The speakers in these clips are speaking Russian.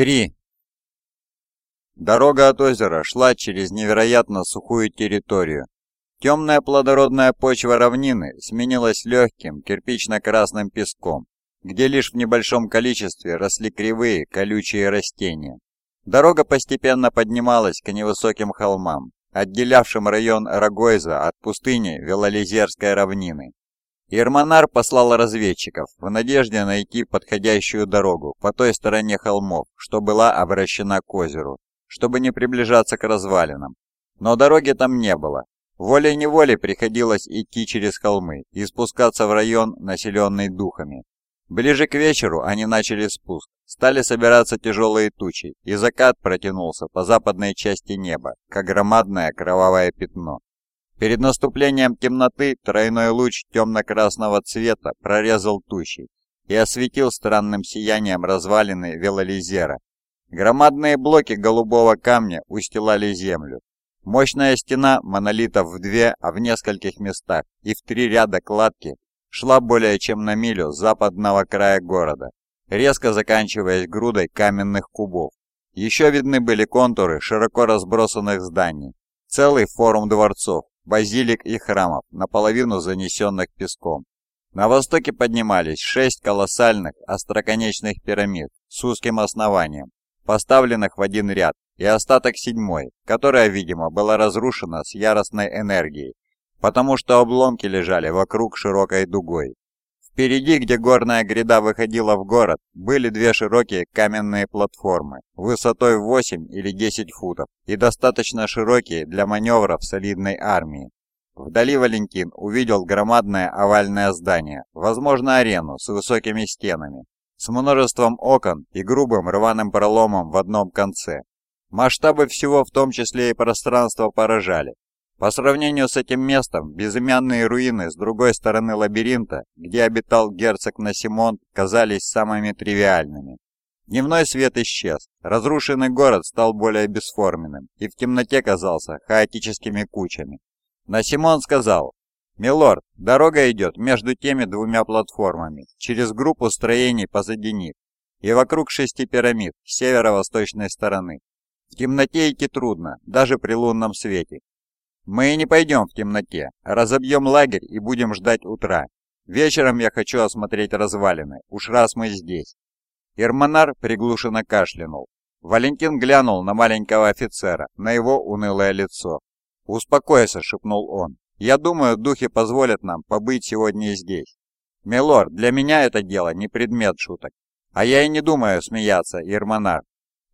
3. Дорога от озера шла через невероятно сухую территорию. Темная плодородная почва равнины сменилась легким кирпично-красным песком, где лишь в небольшом количестве росли кривые колючие растения. Дорога постепенно поднималась к невысоким холмам, отделявшим район Рогойза от пустыни Велолизерской равнины. Ермонар послал разведчиков в надежде найти подходящую дорогу по той стороне холмов, что была обращена к озеру, чтобы не приближаться к развалинам. Но дороги там не было. Волей-неволей приходилось идти через холмы и спускаться в район, населенный духами. Ближе к вечеру они начали спуск. Стали собираться тяжелые тучи, и закат протянулся по западной части неба, как громадное кровавое пятно. Перед наступлением темноты тройной луч темно-красного цвета прорезал тучи и осветил странным сиянием развалины Велолизера. Громадные блоки голубого камня устилали землю. Мощная стена монолитов в две, а в нескольких местах и в три ряда кладки шла более чем на милю западного края города, резко заканчиваясь грудой каменных кубов. Еще видны были контуры широко разбросанных зданий, целый форум дворцов, базилик и храмов, наполовину занесенных песком. На востоке поднимались шесть колоссальных остроконечных пирамид с узким основанием, поставленных в один ряд, и остаток седьмой, которая, видимо, была разрушена с яростной энергией, потому что обломки лежали вокруг широкой дугой. Впереди, где горная гряда выходила в город, были две широкие каменные платформы, высотой 8 или 10 футов, и достаточно широкие для маневров солидной армии. Вдали Валентин увидел громадное овальное здание, возможно арену с высокими стенами, с множеством окон и грубым рваным проломом в одном конце. Масштабы всего, в том числе и пространства, поражали. По сравнению с этим местом, безымянные руины с другой стороны лабиринта, где обитал герцог Насимон, казались самыми тривиальными. Дневной свет исчез, разрушенный город стал более бесформенным и в темноте казался хаотическими кучами. Насимон сказал, «Милорд, дорога идет между теми двумя платформами, через группу строений позади них и вокруг шести пирамид с северо-восточной стороны. В темноте идти трудно, даже при лунном свете, мы не пойдем в темноте, разобьем лагерь и будем ждать утра. Вечером я хочу осмотреть развалины, уж раз мы здесь. Ирмонар приглушенно кашлянул. Валентин глянул на маленького офицера, на его унылое лицо. «Успокойся», — шепнул он. «Я думаю, духи позволят нам побыть сегодня здесь. Милорд, для меня это дело не предмет шуток. А я и не думаю смеяться, Ирмонар.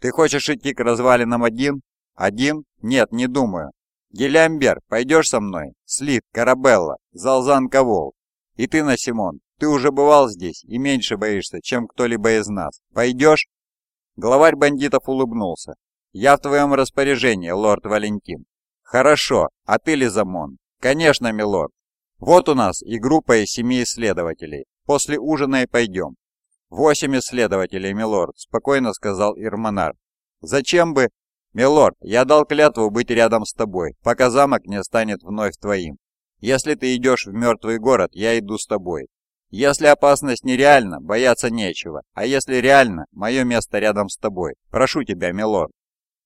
Ты хочешь идти к развалинам один? Один? Нет, не думаю. Гелиамбер, пойдешь со мной? Слит, Карабелла, Залзан Кавол. И ты, Насимон, ты уже бывал здесь и меньше боишься, чем кто-либо из нас. Пойдешь?» Главарь бандитов улыбнулся. «Я в твоем распоряжении, лорд Валентин». «Хорошо, а ты, Лизамон?» «Конечно, милорд. Вот у нас и группа из семи исследователей. После ужина и пойдем». «Восемь исследователей, милорд», — спокойно сказал Ирмонар. «Зачем бы...» «Милорд, я дал клятву быть рядом с тобой, пока замок не станет вновь твоим. Если ты идешь в мертвый город, я иду с тобой. Если опасность нереальна, бояться нечего, а если реально, мое место рядом с тобой. Прошу тебя, милорд».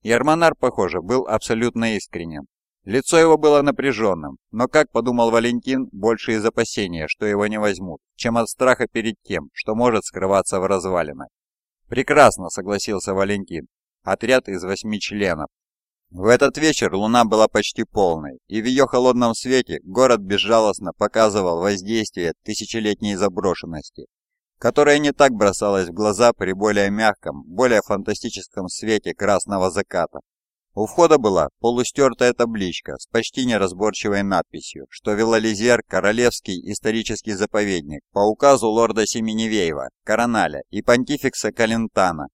Ермонар, похоже, был абсолютно искренен. Лицо его было напряженным, но, как подумал Валентин, больше из опасения, что его не возьмут, чем от страха перед тем, что может скрываться в развалинах. «Прекрасно», — согласился Валентин отряд из восьми членов. В этот вечер луна была почти полной, и в ее холодном свете город безжалостно показывал воздействие тысячелетней заброшенности, которая не так бросалась в глаза при более мягком, более фантастическом свете красного заката. У входа была полустертая табличка с почти неразборчивой надписью, что Велолизер – королевский исторический заповедник по указу лорда Семеневеева, Короналя и понтификса Калентана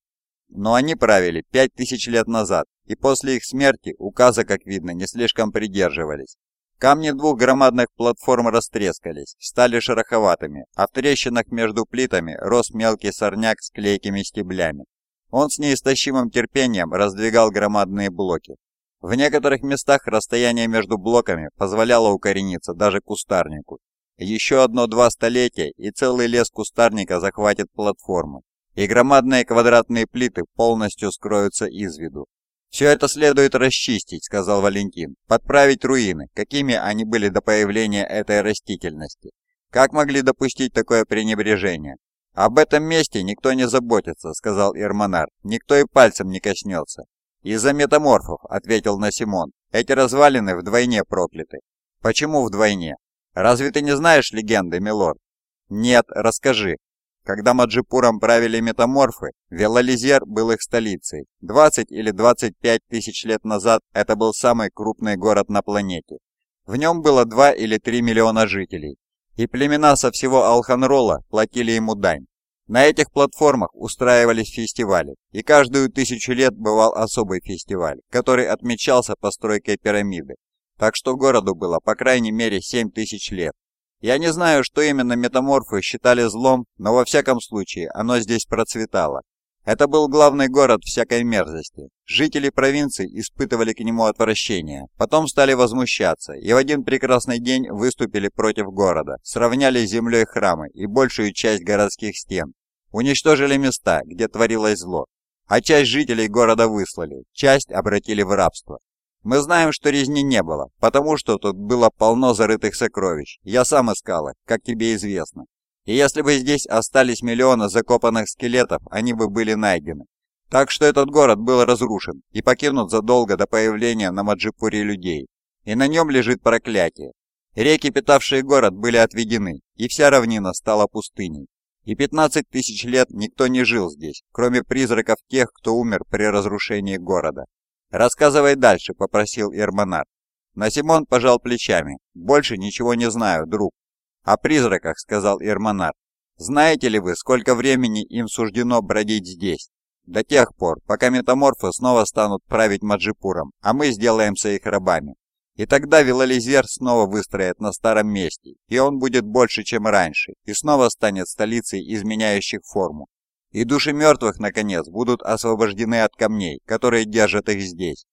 но они правили пять тысяч лет назад, и после их смерти указа, как видно, не слишком придерживались. Камни двух громадных платформ растрескались, стали шероховатыми, а в трещинах между плитами рос мелкий сорняк с клейкими стеблями. Он с неистощимым терпением раздвигал громадные блоки. В некоторых местах расстояние между блоками позволяло укорениться даже кустарнику. Еще одно-два столетия, и целый лес кустарника захватит платформу, и громадные квадратные плиты полностью скроются из виду. «Все это следует расчистить», — сказал Валентин, — «подправить руины, какими они были до появления этой растительности. Как могли допустить такое пренебрежение? «Об этом месте никто не заботится», — сказал Ирмонар. «Никто и пальцем не коснется». «Из-за метаморфов», — ответил Насимон. «Эти развалины вдвойне прокляты». «Почему вдвойне? Разве ты не знаешь легенды, милорд?» «Нет, расскажи». Когда Маджипуром правили метаморфы, Велализер был их столицей. 20 или 25 тысяч лет назад это был самый крупный город на планете. В нем было 2 или 3 миллиона жителей и племена со всего Алханрола платили ему дань. На этих платформах устраивались фестивали, и каждую тысячу лет бывал особый фестиваль, который отмечался постройкой пирамиды. Так что городу было по крайней мере 7 тысяч лет. Я не знаю, что именно метаморфы считали злом, но во всяком случае оно здесь процветало. Это был главный город всякой мерзости. Жители провинции испытывали к нему отвращение, потом стали возмущаться и в один прекрасный день выступили против города, сравняли с землей храмы и большую часть городских стен, уничтожили места, где творилось зло, а часть жителей города выслали, часть обратили в рабство. Мы знаем, что резни не было, потому что тут было полно зарытых сокровищ. Я сам искал их, как тебе известно. И если бы здесь остались миллионы закопанных скелетов, они бы были найдены. Так что этот город был разрушен и покинут задолго до появления на Маджипуре людей. И на нем лежит проклятие. Реки, питавшие город, были отведены, и вся равнина стала пустыней. И 15 тысяч лет никто не жил здесь, кроме призраков тех, кто умер при разрушении города. «Рассказывай дальше», — попросил Ирмонар. Насимон пожал плечами. «Больше ничего не знаю, друг. «О призраках», — сказал Ирмонар. «Знаете ли вы, сколько времени им суждено бродить здесь? До тех пор, пока метаморфы снова станут править Маджипуром, а мы сделаемся их рабами. И тогда Вилализер снова выстроит на старом месте, и он будет больше, чем раньше, и снова станет столицей изменяющих форму. И души мертвых, наконец, будут освобождены от камней, которые держат их здесь.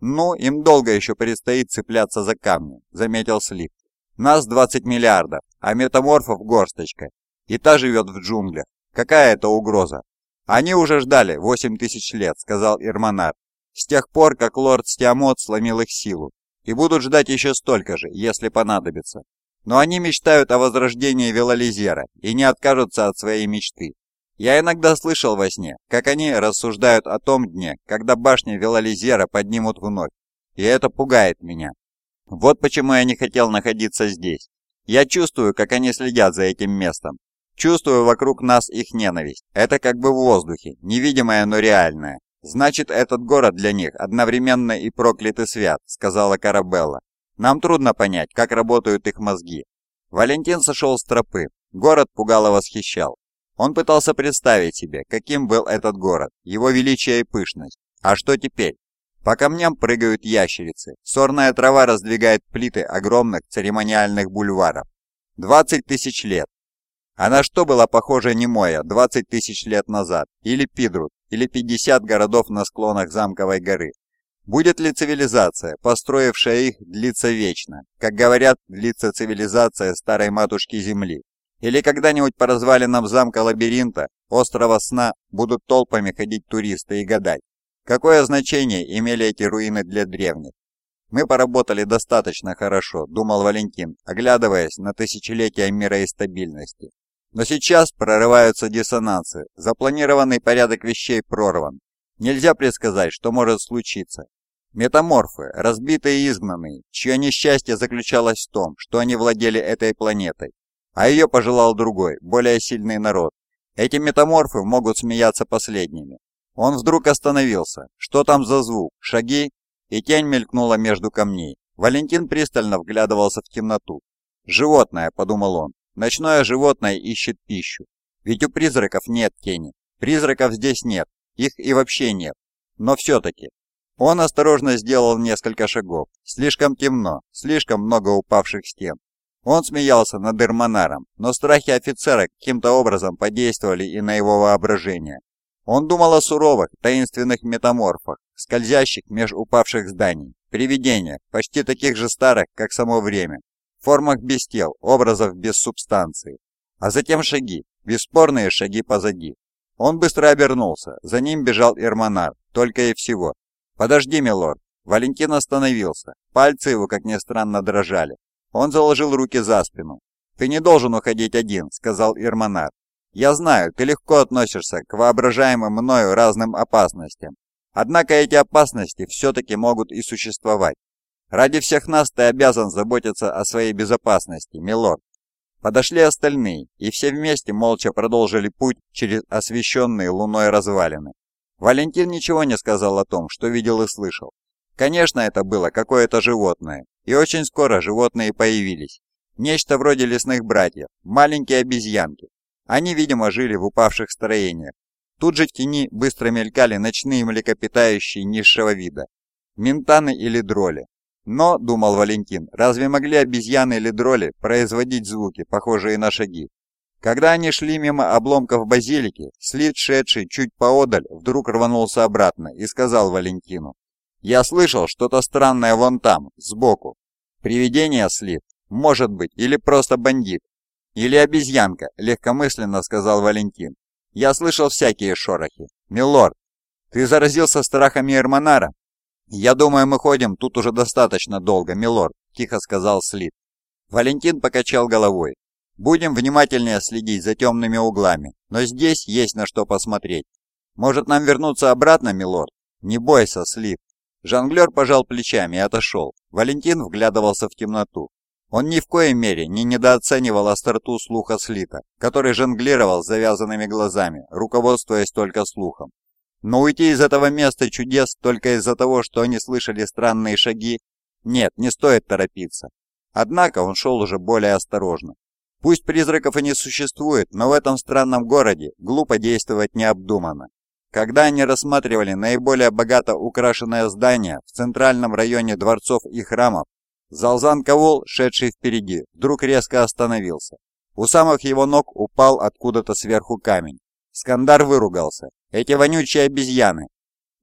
«Ну, им долго еще предстоит цепляться за камни», — заметил Слип. Нас 20 миллиардов, а метаморфов горсточка. И та живет в джунглях. Какая это угроза? Они уже ждали 8 тысяч лет, сказал Ирмонар. С тех пор, как лорд Стиамот сломил их силу. И будут ждать еще столько же, если понадобится. Но они мечтают о возрождении Велализера и не откажутся от своей мечты. Я иногда слышал во сне, как они рассуждают о том дне, когда башни Велализера поднимут вновь. И это пугает меня. Вот почему я не хотел находиться здесь. Я чувствую, как они следят за этим местом. Чувствую вокруг нас их ненависть. Это как бы в воздухе, невидимое, но реальное. Значит, этот город для них одновременно и проклятый свят, сказала Карабелла. Нам трудно понять, как работают их мозги. Валентин сошел с тропы. Город пугало восхищал. Он пытался представить себе, каким был этот город, его величие и пышность. А что теперь? По камням прыгают ящерицы. Сорная трава раздвигает плиты огромных церемониальных бульваров. 20 тысяч лет. А на что была похожа Немоя 20 тысяч лет назад? Или Пидрут? Или 50 городов на склонах Замковой горы? Будет ли цивилизация, построившая их, длиться вечно? Как говорят, длится цивилизация старой матушки Земли. Или когда-нибудь по развалинам замка лабиринта, острова сна, будут толпами ходить туристы и гадать, Какое значение имели эти руины для древних? Мы поработали достаточно хорошо, думал Валентин, оглядываясь на тысячелетия мира и стабильности. Но сейчас прорываются диссонансы, запланированный порядок вещей прорван. Нельзя предсказать, что может случиться. Метаморфы, разбитые и изгнанные, чье несчастье заключалось в том, что они владели этой планетой, а ее пожелал другой, более сильный народ. Эти метаморфы могут смеяться последними, он вдруг остановился. Что там за звук? Шаги? И тень мелькнула между камней. Валентин пристально вглядывался в темноту. «Животное», — подумал он. «Ночное животное ищет пищу. Ведь у призраков нет тени. Призраков здесь нет. Их и вообще нет. Но все-таки». Он осторожно сделал несколько шагов. Слишком темно, слишком много упавших стен. Он смеялся над Ирмонаром, но страхи офицера каким-то образом подействовали и на его воображение. Он думал о суровых, таинственных метаморфах, скользящих меж упавших зданий, привидениях, почти таких же старых, как само время, формах без тел, образов без субстанции. А затем шаги, бесспорные шаги позади. Он быстро обернулся, за ним бежал Ирмонар, только и всего. «Подожди, милорд!» Валентин остановился, пальцы его, как ни странно, дрожали. Он заложил руки за спину. «Ты не должен уходить один», — сказал Ирмонар. «Я знаю, ты легко относишься к воображаемым мною разным опасностям. Однако эти опасности все-таки могут и существовать. Ради всех нас ты обязан заботиться о своей безопасности, милорд. Подошли остальные, и все вместе молча продолжили путь через освещенные луной развалины. Валентин ничего не сказал о том, что видел и слышал. Конечно, это было какое-то животное, и очень скоро животные появились. Нечто вроде лесных братьев, маленькие обезьянки. Они, видимо, жили в упавших строениях. Тут же в тени быстро мелькали ночные млекопитающие низшего вида. Ментаны или дроли, но, думал Валентин, разве могли обезьяны или дроли производить звуки, похожие на шаги? Когда они шли мимо обломков базилики, Слит, шедший чуть поодаль, вдруг рванулся обратно и сказал Валентину. «Я слышал что-то странное вон там, сбоку. Привидение, Слит? Может быть, или просто бандит. Или обезьянка», — легкомысленно сказал Валентин. «Я слышал всякие шорохи. Милорд, ты заразился страхами Эрмонара?» «Я думаю, мы ходим тут уже достаточно долго, милорд», – тихо сказал Слит. Валентин покачал головой. «Будем внимательнее следить за темными углами, но здесь есть на что посмотреть. Может, нам вернуться обратно, милорд? Не бойся, Слит». Жонглер пожал плечами и отошел. Валентин вглядывался в темноту. Он ни в коей мере не недооценивал остроту слуха Слита, который жонглировал завязанными глазами, руководствуясь только слухом. Но уйти из этого места чудес только из-за того, что они слышали странные шаги, нет, не стоит торопиться. Однако он шел уже более осторожно. Пусть призраков и не существует, но в этом странном городе глупо действовать необдуманно. Когда они рассматривали наиболее богато украшенное здание в центральном районе дворцов и храмов, Залзан Кавол, шедший впереди, вдруг резко остановился. У самых его ног упал откуда-то сверху камень. Скандар выругался. «Эти вонючие обезьяны!»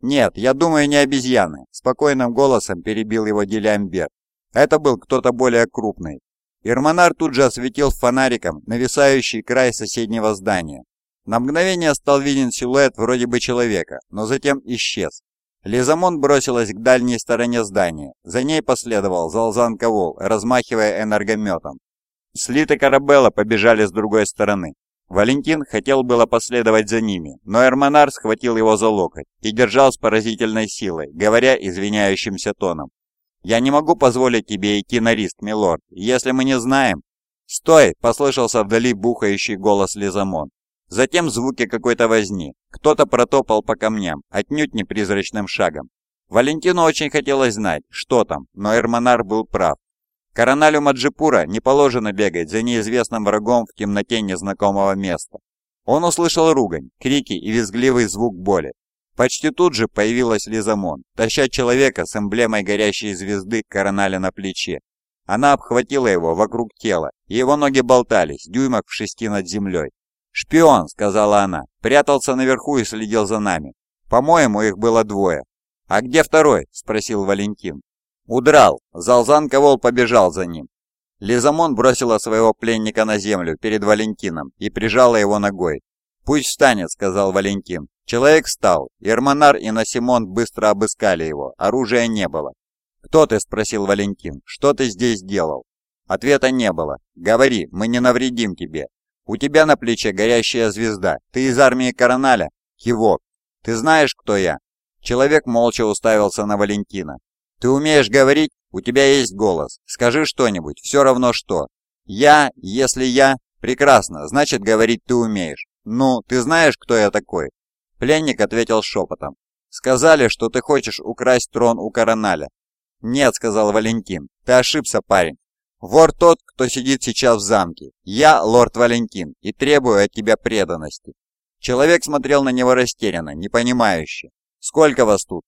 «Нет, я думаю, не обезьяны», — спокойным голосом перебил его Делямбер. Это был кто-то более крупный. Ирмонар тут же осветил фонариком нависающий край соседнего здания. На мгновение стал виден силуэт вроде бы человека, но затем исчез. Лизамон бросилась к дальней стороне здания. За ней последовал Залзан Кавол, размахивая энергометом. Слиты Карабелла побежали с другой стороны. Валентин хотел было последовать за ними, но Эрмонар схватил его за локоть и держал с поразительной силой, говоря извиняющимся тоном. «Я не могу позволить тебе идти на риск, милорд, если мы не знаем...» «Стой!» – послышался вдали бухающий голос Лизамон. Затем звуки какой-то возни. Кто-то протопал по камням, отнюдь не призрачным шагом. Валентину очень хотелось знать, что там, но Эрмонар был прав. Короналю Маджипура не положено бегать за неизвестным врагом в темноте незнакомого места. Он услышал ругань, крики и визгливый звук боли. Почти тут же появилась Лизамон, таща человека с эмблемой горящей звезды Короналя на плече. Она обхватила его вокруг тела, и его ноги болтались, дюймах в шести над землей. «Шпион», — сказала она, — прятался наверху и следил за нами. По-моему, их было двое. «А где второй?» — спросил Валентин. Удрал. Залзан Ковол побежал за ним. Лизамон бросила своего пленника на землю перед Валентином и прижала его ногой. «Пусть встанет», — сказал Валентин. Человек встал. Ирмонар и Насимон быстро обыскали его. Оружия не было. «Кто ты?» — спросил Валентин. «Что ты здесь делал?» Ответа не было. «Говори, мы не навредим тебе. У тебя на плече горящая звезда. Ты из армии Короналя?» Кивок. «Ты знаешь, кто я?» Человек молча уставился на Валентина. Ты умеешь говорить? У тебя есть голос. Скажи что-нибудь, все равно что. Я, если я... Прекрасно, значит говорить ты умеешь. Ну, ты знаешь, кто я такой? Пленник ответил шепотом. Сказали, что ты хочешь украсть трон у Короналя. Нет, сказал Валентин, ты ошибся, парень. Вор тот, кто сидит сейчас в замке. Я лорд Валентин и требую от тебя преданности. Человек смотрел на него растерянно, непонимающе. «Сколько вас тут?»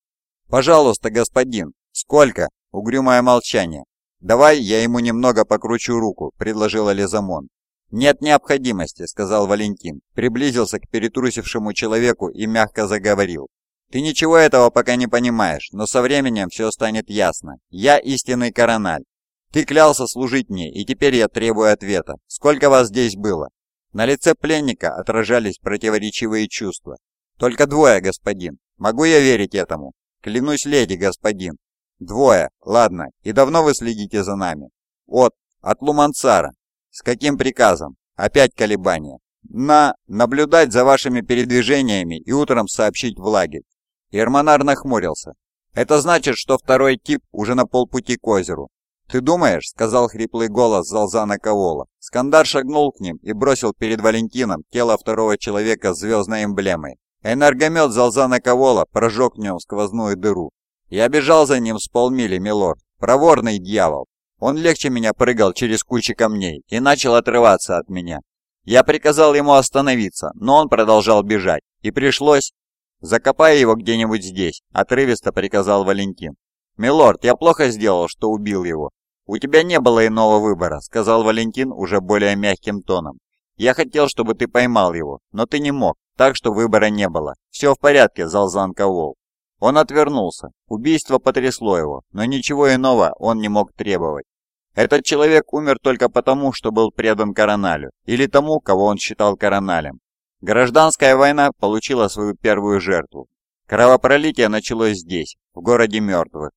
«Пожалуйста, господин, «Сколько?» — угрюмое молчание. «Давай я ему немного покручу руку», — предложила Лизамон. «Нет необходимости», — сказал Валентин, приблизился к перетрусившему человеку и мягко заговорил. «Ты ничего этого пока не понимаешь, но со временем все станет ясно. Я истинный корональ. Ты клялся служить мне, и теперь я требую ответа. Сколько вас здесь было?» На лице пленника отражались противоречивые чувства. «Только двое, господин. Могу я верить этому? Клянусь леди, господин. Двое. Ладно. И давно вы следите за нами? От. От Лумансара. С каким приказом? Опять колебания. На. Наблюдать за вашими передвижениями и утром сообщить в лагерь. Ермонар нахмурился. Это значит, что второй тип уже на полпути к озеру. «Ты думаешь?» — сказал хриплый голос Залзана Кавола. Скандар шагнул к ним и бросил перед Валентином тело второго человека с звездной эмблемой. Энергомет Залзана Кавола прожег в нем сквозную дыру. Я бежал за ним с полмили, милорд. Проворный дьявол. Он легче меня прыгал через кучи камней и начал отрываться от меня. Я приказал ему остановиться, но он продолжал бежать. И пришлось... «Закопай его где-нибудь здесь», — отрывисто приказал Валентин. «Милорд, я плохо сделал, что убил его. «У тебя не было иного выбора», — сказал Валентин уже более мягким тоном. «Я хотел, чтобы ты поймал его, но ты не мог, так что выбора не было. Все в порядке, Залзан Ковол». Он отвернулся. Убийство потрясло его, но ничего иного он не мог требовать. Этот человек умер только потому, что был предан Короналю, или тому, кого он считал Короналем. Гражданская война получила свою первую жертву. Кровопролитие началось здесь, в городе мертвых.